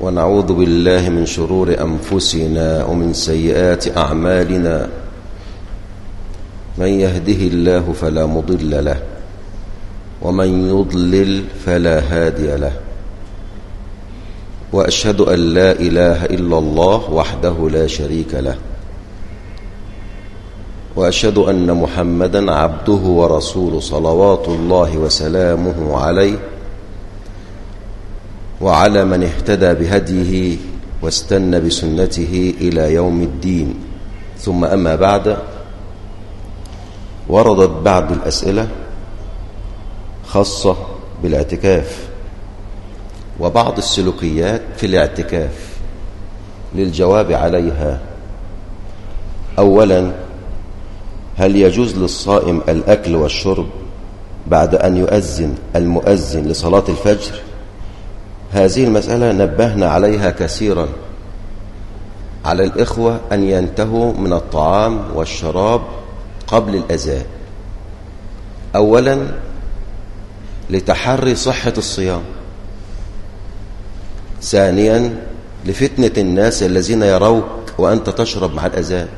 ونعوذ بالله من شرور أنفسنا ومن سيئات أعمالنا. من يهده الله فلا مضل له ومن يضلل فلا هادي له. وأشهد أن لا إله إلا الله وحده لا شريك له. وأشهد أن محمدا عبده ورسوله صلوات الله وسلامه عليه. وعلى من اهتدى بهديه واستنى بسنته إلى يوم الدين. ثم أما بعد وردت بعض الأسئلة خاصة بالاعتكاف وبعض السلوكيات في الاعتكاف للجواب عليها. أولا هل يجوز للصائم الأكل والشرب بعد أن يؤذن المؤذن لصلاة الفجر؟ هذه المسألة نبهنا عليها كثيرا على الإخوة أن ينتهوا من الطعام والشراب قبل الأذان. أولا لتحري صحة الصيام. ثانيا لفتنة الناس الذين يروك وأنت تشرب مع الأذان.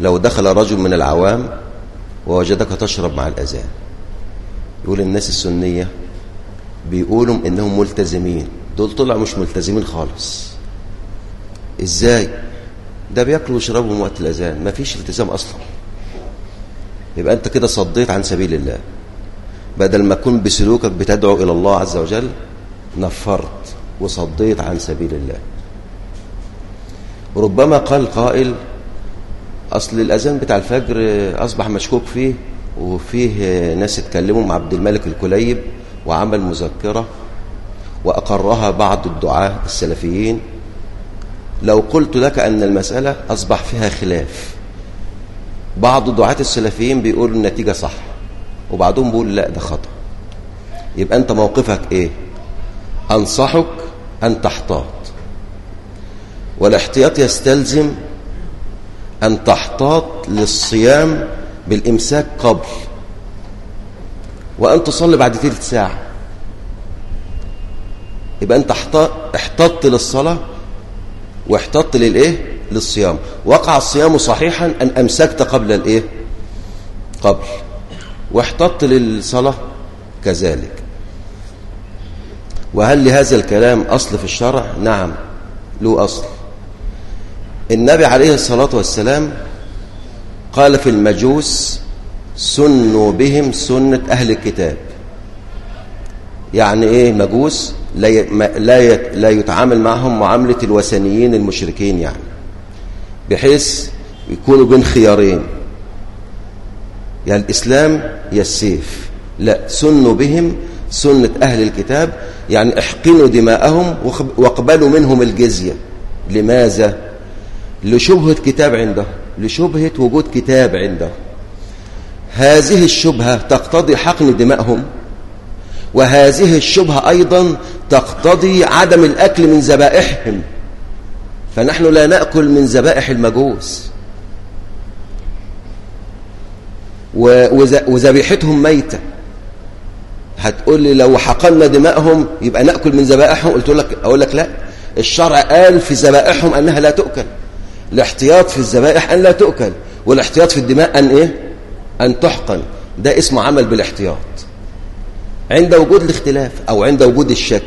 لو دخل رجل من العوام ووجدك تشرب مع الأذان. يقول الناس السنية بيقولوا إنهم ملتزمين. دول طلعوا مش ملتزمين خالص. إزاي؟ ده بياكلوا ويشربوا وقت الأذان. ما فيش التزام أصلا. يبقى أنت كده صديت عن سبيل الله. بدل ما تكون بسلوكك بتدعو إلى الله عز وجل نفرت وصديت عن سبيل الله. ربما قال قائل أصل الأذان بتاع الفجر أصبح مشكوك فيه وفيه ناس اتكلموا مع عبد الملك الكليب وعمل مذكرة وأقرها بعض الدعاة السلفيين. لو قلت لك أن المسألة أصبح فيها خلاف. بعض دعاة السلفيين بيقولوا النتيجة صح وبعضهم بيقول لا ده خطأ. يبقى أنت موقفك إيه؟ أنصحك أن تحتاط. والاحتياط يستلزم أن تحتاط للصيام بالإمساك قبل. وأن تصلي بعد ثلث ساعة. يبقى أنت احتطت للصلاة واحتطت للإيه؟ للصيام. وقع الصيام صحيحا أن أمسكت قبل الإيه؟ قبل. واحتطت للصلاة كذلك. وهل لهذا الكلام أصل في الشرع؟ نعم له أصل. النبي عليه الصلاة والسلام قال في المجوس سنوا بهم سنة أهل الكتاب. يعني إيه مجوس؟ لا لا لا يتعامل معهم معاملة الوثنيين المشركين يعني. بحيث يكونوا بين خيارين. يا يعني الإسلام يا السيف. لا سنوا بهم سنة أهل الكتاب. يعني احقنوا دماءهم واقبلوا منهم الجزية. لماذا؟ لشبهة كتاب عنده. لشبهة وجود كتاب عنده. هذه الشبهة تقتضي حقن دمائهم وهذه الشبهة أيضا تقتضي عدم الأكل من ذبائحهم. فنحن لا نأكل من ذبائح المجوس. وذبيحتهم ميتة. هتقول لي لو حقلنا دمائهم يبقى نأكل من ذبائحهم؟ قلت لك أقول لك لا. الشرع قال في ذبائحهم أنها لا تؤكل. الاحتياط في الذبائح أن لا تؤكل والاحتياط في الدماء أن إيه؟ أن تحقن. ده اسمه عمل بالاحتياط. عند وجود الاختلاف أو عند وجود الشك.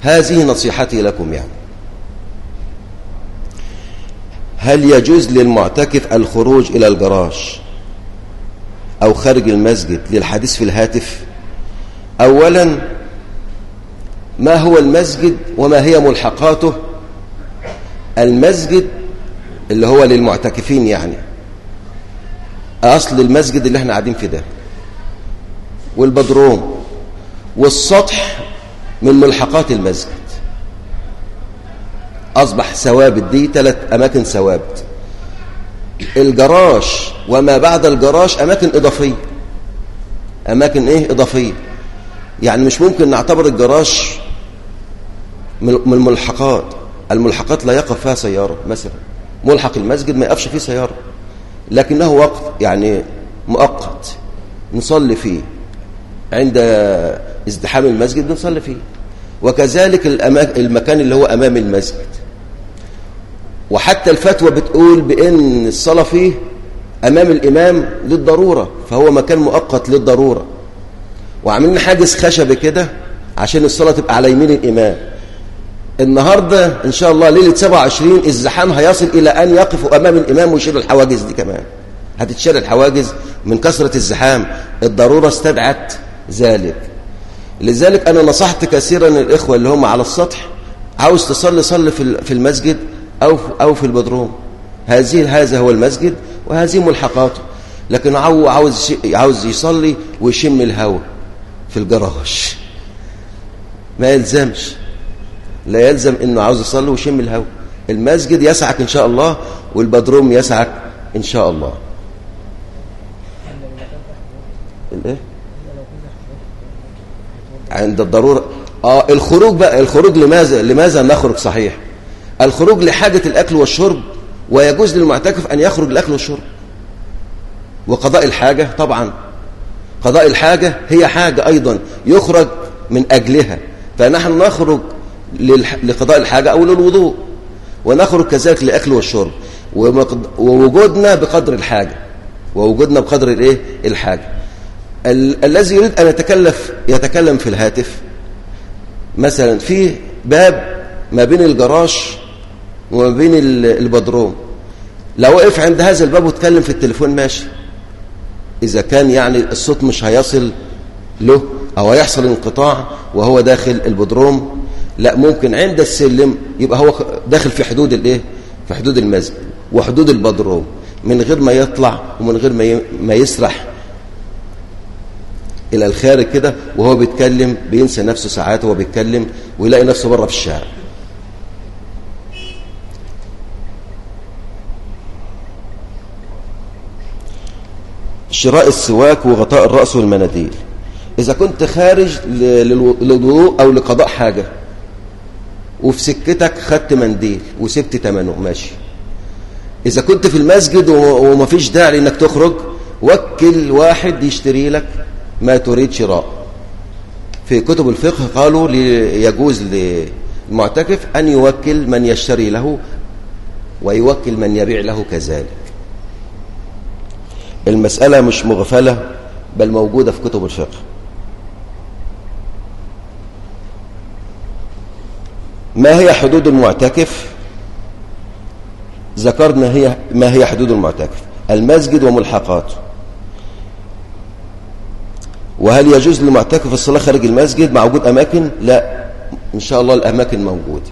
هذه نصيحتي لكم يعني. هل يجوز للمعتكف الخروج إلى الجراج أو خارج المسجد للحديث في الهاتف؟ أولا ما هو المسجد وما هي ملحقاته؟ المسجد اللي هو للمعتكفين يعني. أصل المسجد اللي إحنا قاعدين فيه ده. والبدروم والسطح من ملحقات المسجد. أصبح ثوابت دي ثلاث أماكن ثوابت. الجراش وما بعد الجراش أماكن إضافية. أماكن إيه؟ إضافية. يعني مش ممكن نعتبر الجراش من الملحقات. الملحقات لا يقف فيها سيارة مثلا. ملحق المسجد ما يقفش فيه سيارة. لكنه وقت يعني مؤقت نصلي فيه عند ازدحام المسجد بنصلي فيه. وكذلك المكان اللي هو أمام المسجد. وحتى الفتوى بتقول بأن الصلاة فيه أمام الإمام للضرورة فهو مكان مؤقت للضرورة. وعاملين حاجز خشبي كده عشان الصلاة تبقى على يمين الإمام. النهاردة إن شاء الله ليلة 27 الزحام هيصل إلى أن يقفوا أمام الإمام ويشيلوا الحواجز دي كمان. هتتشال الحواجز من كثرة الزحام. الضرورة استدعت ذلك. لذلك أنا نصحت كثيرا الإخوة اللي هم على السطح عاوز تصلي صلي في المسجد أو أو في البدروم. هذه هذا هو المسجد وهذه ملحقاته. لكن عاوز عاوز يصلي ويشم الهواء في الجراج. ما يلزمش. لا يلزم إنه عاوز يصلي ويشم الهواء. المسجد يسعك إن شاء الله والبدروم يسعك إن شاء الله. الإيه؟ عند الضرورة. آه الخروج بقى الخروج لماذا؟ لماذا نخرج؟ صحيح. الخروج لحاجة الأكل والشرب ويجوز للمعتكف أن يخرج الأكل والشرب. وقضاء الحاجة طبعا. قضاء الحاجة هي حاجة أيضا يخرج من أجلها. فنحن نخرج لقضاء الحاجة أو للوضوء. ونخرج كذلك لاكل والشرب. ووجودنا بقدر الحاجة. ووجودنا بقدر الإيه؟ الحاجة. ال الذي يريد أن يتكلف يتكلم في الهاتف. مثلا في باب ما بين الجراش وما بين البدروم. لو وقف عند هذا الباب وتكلم في التليفون ماشي. إذا كان يعني الصوت مش هيصل له أو هيحصل انقطاع وهو داخل البدروم لا ممكن عند السلم يبقى هو داخل في حدود الإيه؟ في حدود المسجد وحدود البدروم من غير ما يطلع ومن غير ما يسرح إلى الخارج كده وهو بيتكلم بينسى نفسه ساعات وهو بيتكلم ويلاقي نفسه بره في الشارع. شراء السواك وغطاء الرأس والمناديل. إذا كنت خارج للوضوء أو لقضاء حاجة وفي سكتك خدت منديل وسبت تمنه ماشي. إذا كنت في المسجد ومفيش داعي إنك تخرج وكل واحد يشتري لك ما تريد شراء. في كتب الفقه قالوا يجوز للمعتكف أن يوكل من يشتري له ويوكل من يبيع له كذلك. المسألة مش مغفلة بل موجودة في كتب الفقه. ما هي حدود المعتكف؟ ذكرنا هي ما هي حدود المعتكف المسجد وملحقاته وهل يجوز للمعتكف الصلاة خارج المسجد مع وجود أماكن؟ لا إن شاء الله الأماكن موجودة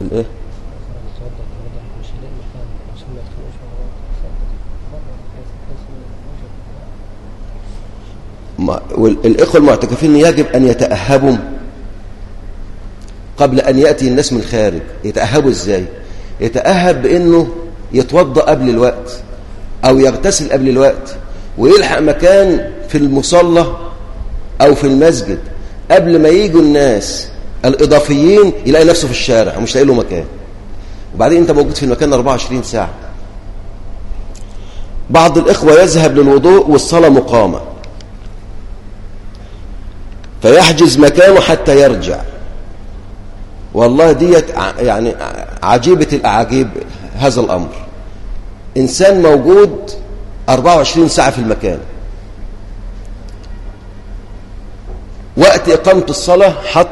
الإيه؟ الإخوة المعتكفين يجب أن يتأهبوا قبل أن يأتي الناس من الخارج. يتأهبوا إزاي؟ يتأهب بأنه يتوضأ قبل الوقت أو يغتسل قبل الوقت ويلحق مكان في المصلى أو في المسجد قبل ما يجوا الناس الإضافيين يلاقي نفسه في الشارع ومش لاقي له مكان. وبعدين أنت موجود في المكان 24 ساعة. بعض الإخوة يذهب للوضوء والصلاة مقامة. فيحجز مكانه حتى يرجع. والله ديت يعني عجيبة الأعاجيب هذا الأمر. إنسان موجود 24 ساعة في المكان. وقت إقامة الصلاة حط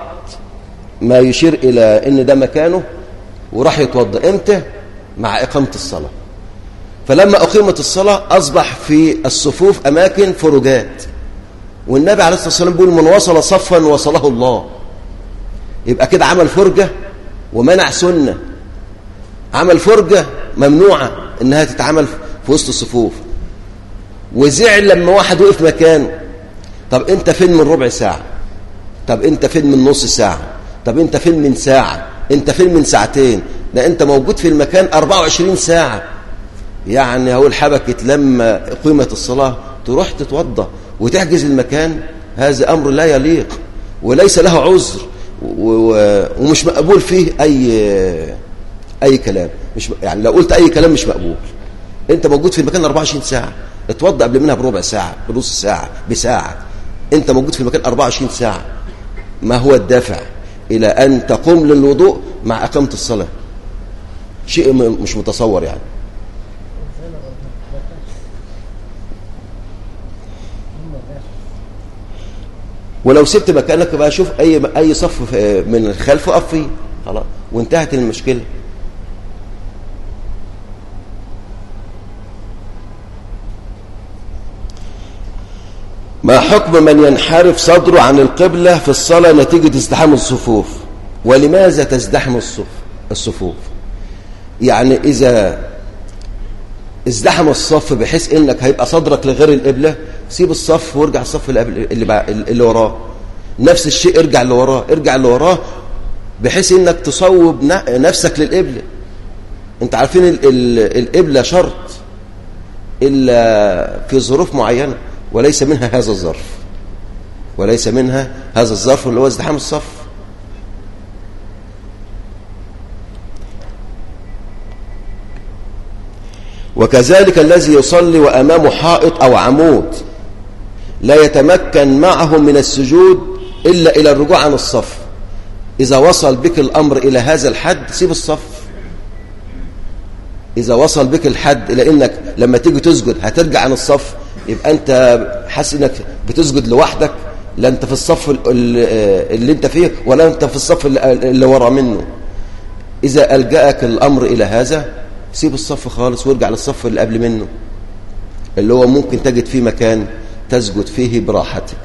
ما يشير إلى إن ده مكانه وراح يتوضأ. إمتى؟ مع إقامة الصلاة. فلما أقيمت الصلاة أصبح في الصفوف أماكن فرجات والنبي عليه الصلاة والسلام بيقول من وصل صفا وصله الله. يبقى كده عمل فرجة ومنع سنة. عمل فرجة ممنوعة إنها تتعمل في وسط الصفوف. وزعل لما واحد وقف مكانه. طب أنت فين من ربع ساعة؟ طب أنت فين من نص ساعة؟ طب أنت فين من ساعة؟ أنت فين من ساعتين؟ ده أنت موجود في المكان 24 ساعة. يعني هقول حبكت لما قيمة الصلاة تروح تتوضى وتحجز المكان هذا أمر لا يليق وليس له عذر ومش مقبول فيه أي أي كلام. مش يعني لو قلت أي كلام مش مقبول. أنت موجود في المكان 24 ساعة اتوضى قبل منها بربع ساعة بنص ساعة بساعة. أنت موجود في المكان 24 ساعة. ما هو الدافع إلى أن تقوم للوضوء مع إقامة الصلاة؟ شيء مش متصور يعني. ولو سبت مكانك بقى شوف أي أي صف من الخلف اقف فيه. خلاص. وانتهت المشكلة. ما حكم من ينحرف صدره عن القبلة في الصلاة نتيجة ازدحام الصفوف؟ ولماذا تزدحم الصف الصفوف؟ يعني إذا ازدحم الصف بحيث إنك هيبقى صدرك لغير القبلة سيب الصف وارجع الصف اللي, اللي, اللي وراه. نفس الشيء ارجع اللي وراه. ارجع اللي وراه بحيث إنك تصوب نفسك للقبلة. أنت عارفين القبلة شرط إلا في ظروف معينة وليس منها هذا الظرف. وليس منها هذا الظرف اللي هو ازدحام الصف. وكذلك الذي يصلي وأمامه حائط أو عمود. لا يتمكن معه من السجود إلا إلى الرجوع عن الصف. إذا وصل بك الأمر إلى هذا الحد سيب الصف. إذا وصل بك الحد إلى إنك لما تيجي تسجد هترجع عن الصف. يبقى أنت حاسس إنك بتسجد لوحدك لا أنت في الصف اللي أنت فيه ولا أنت في الصف اللي ورا منه. إذا ألجأك الأمر إلى هذا سيب الصف خالص وارجع للصف اللي قبل منه اللي هو ممكن تجد فيه مكان. تسجد فيه براحتك.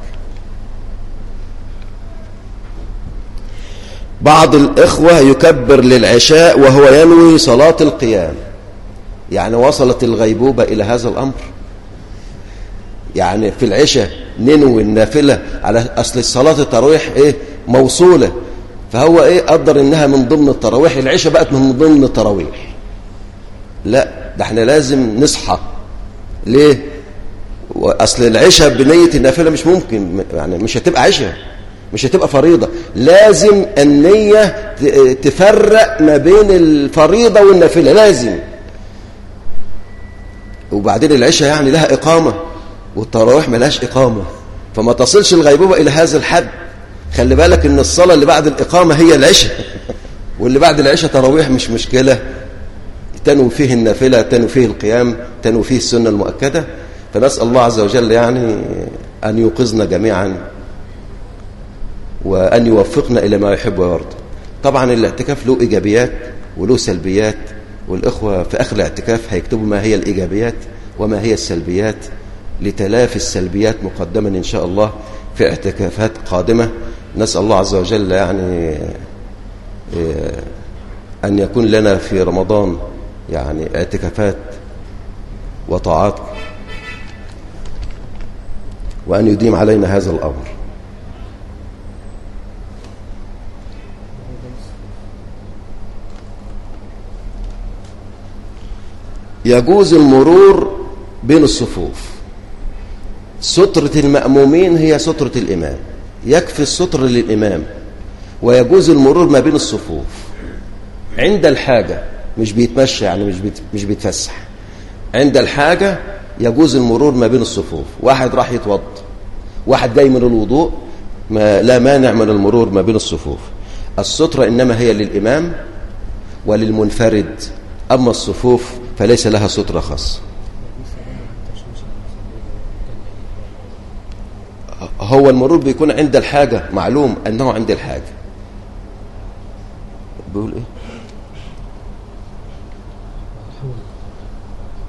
بعض الإخوة يكبر للعشاء وهو ينوي صلاة القيام. يعني وصلت الغيبوبة إلى هذا الأمر. يعني في العشاء ننوي النافلة على أصل الصلاة التراويح إيه؟ موصولة. فهو إيه؟ قدر إنها من ضمن التراويح. العشاء بقت من ضمن التراويح. لا ده إحنا لازم نصحى. ليه؟ أصل العشاء بنية النافلة مش ممكن يعني مش هتبقى عشاء مش هتبقى فريضة. لازم النية تفرق ما بين الفريضة والنافلة لازم. وبعدين العشاء يعني لها إقامة والتراويح ملهاش إقامة. فما تصلش الغيبوبة إلى هذا الحد. خلي بالك إن الصلاة اللي بعد الإقامة هي العشاء واللي بعد العشاء تراويح مش مشكلة. تنوي فيه النافلة تنوي فيه القيام تنوي فيه السنة المؤكدة. فنسأل الله عز وجل يعني أن يوقظنا جميعا وأن يوفقنا إلى ما يحب ويرضى. طبعا الاعتكاف له إيجابيات وله سلبيات والإخوة في آخر الاعتكاف هيكتبوا ما هي الإيجابيات وما هي السلبيات لتلافي السلبيات مقدما إن شاء الله في اعتكافات قادمة. نسأل الله عز وجل يعني أن يكون لنا في رمضان يعني اعتكافات وطاعات وأن يديم علينا هذا الأمر. يجوز المرور بين الصفوف. سترة المأمومين هي سترة الإمام. يكفي الستر للإمام. ويجوز المرور ما بين الصفوف. عند الحاجة مش بيتمشى يعني مش مش بيتفسح. عند الحاجة يجوز المرور ما بين الصفوف. واحد راح يتوضى واحد جاي من الوضوء ما لا مانع من المرور ما بين الصفوف. السترة إنما هي للإمام وللمنفرد. أما الصفوف فليس لها سترة خاصة. هو المرور بيكون عند الحاجة. معلوم أنه عند الحاجة. بيقول إيه؟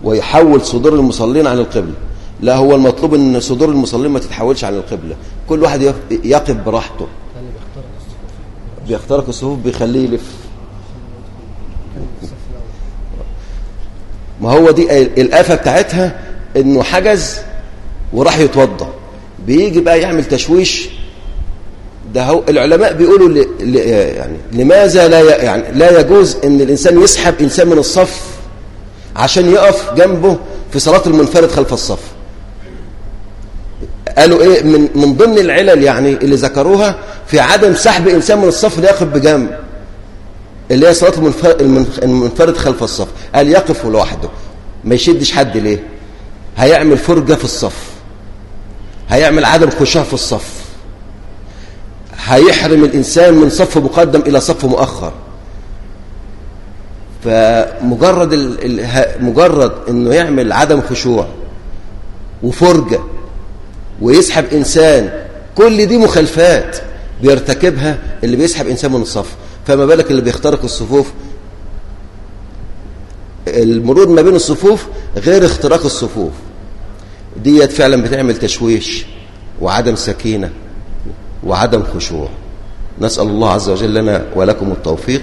ويحول صدور المصلين عن القبلة. لا هو المطلوب إن صدور المصلين ما تتحولش عن القبلة. كل واحد يقف براحته. بيخترق الصفوف بيخليه يلف. ما هو دي الآفة بتاعتها إنه حجز وراح يتوضى بيجي بقى يعمل تشويش. ده هو العلماء بيقولوا ل... ل... يعني لماذا لا ي... يعني لا يجوز إن الإنسان يسحب إنسان من الصف عشان يقف جنبه في صلاة المنفرد خلف الصف. قالوا إيه من من ضمن العلل يعني اللي ذكروها في عدم سحب إنسان من الصف ليقف بجنب اللي هي صلاة المنفرد خلف الصف. قال يقف لوحده ما يشدش حد ليه؟ هيعمل فرجة في الصف هيعمل عدم خشوع في الصف هيحرم الإنسان من صف مقدم إلى صف مؤخر. فمجرد. مجرد إنه يعمل عدم خشوع وفرجة ويسحب إنسان كل دي مخالفات بيرتكبها اللي بيسحب إنسان من الصف. فما بالك اللي بيخترق الصفوف؟ المرور ما بين الصفوف غير اختراق الصفوف. ديت فعلا بتعمل تشويش وعدم سكينة وعدم خشوع. نسأل الله عز وجل لنا ولكم التوفيق.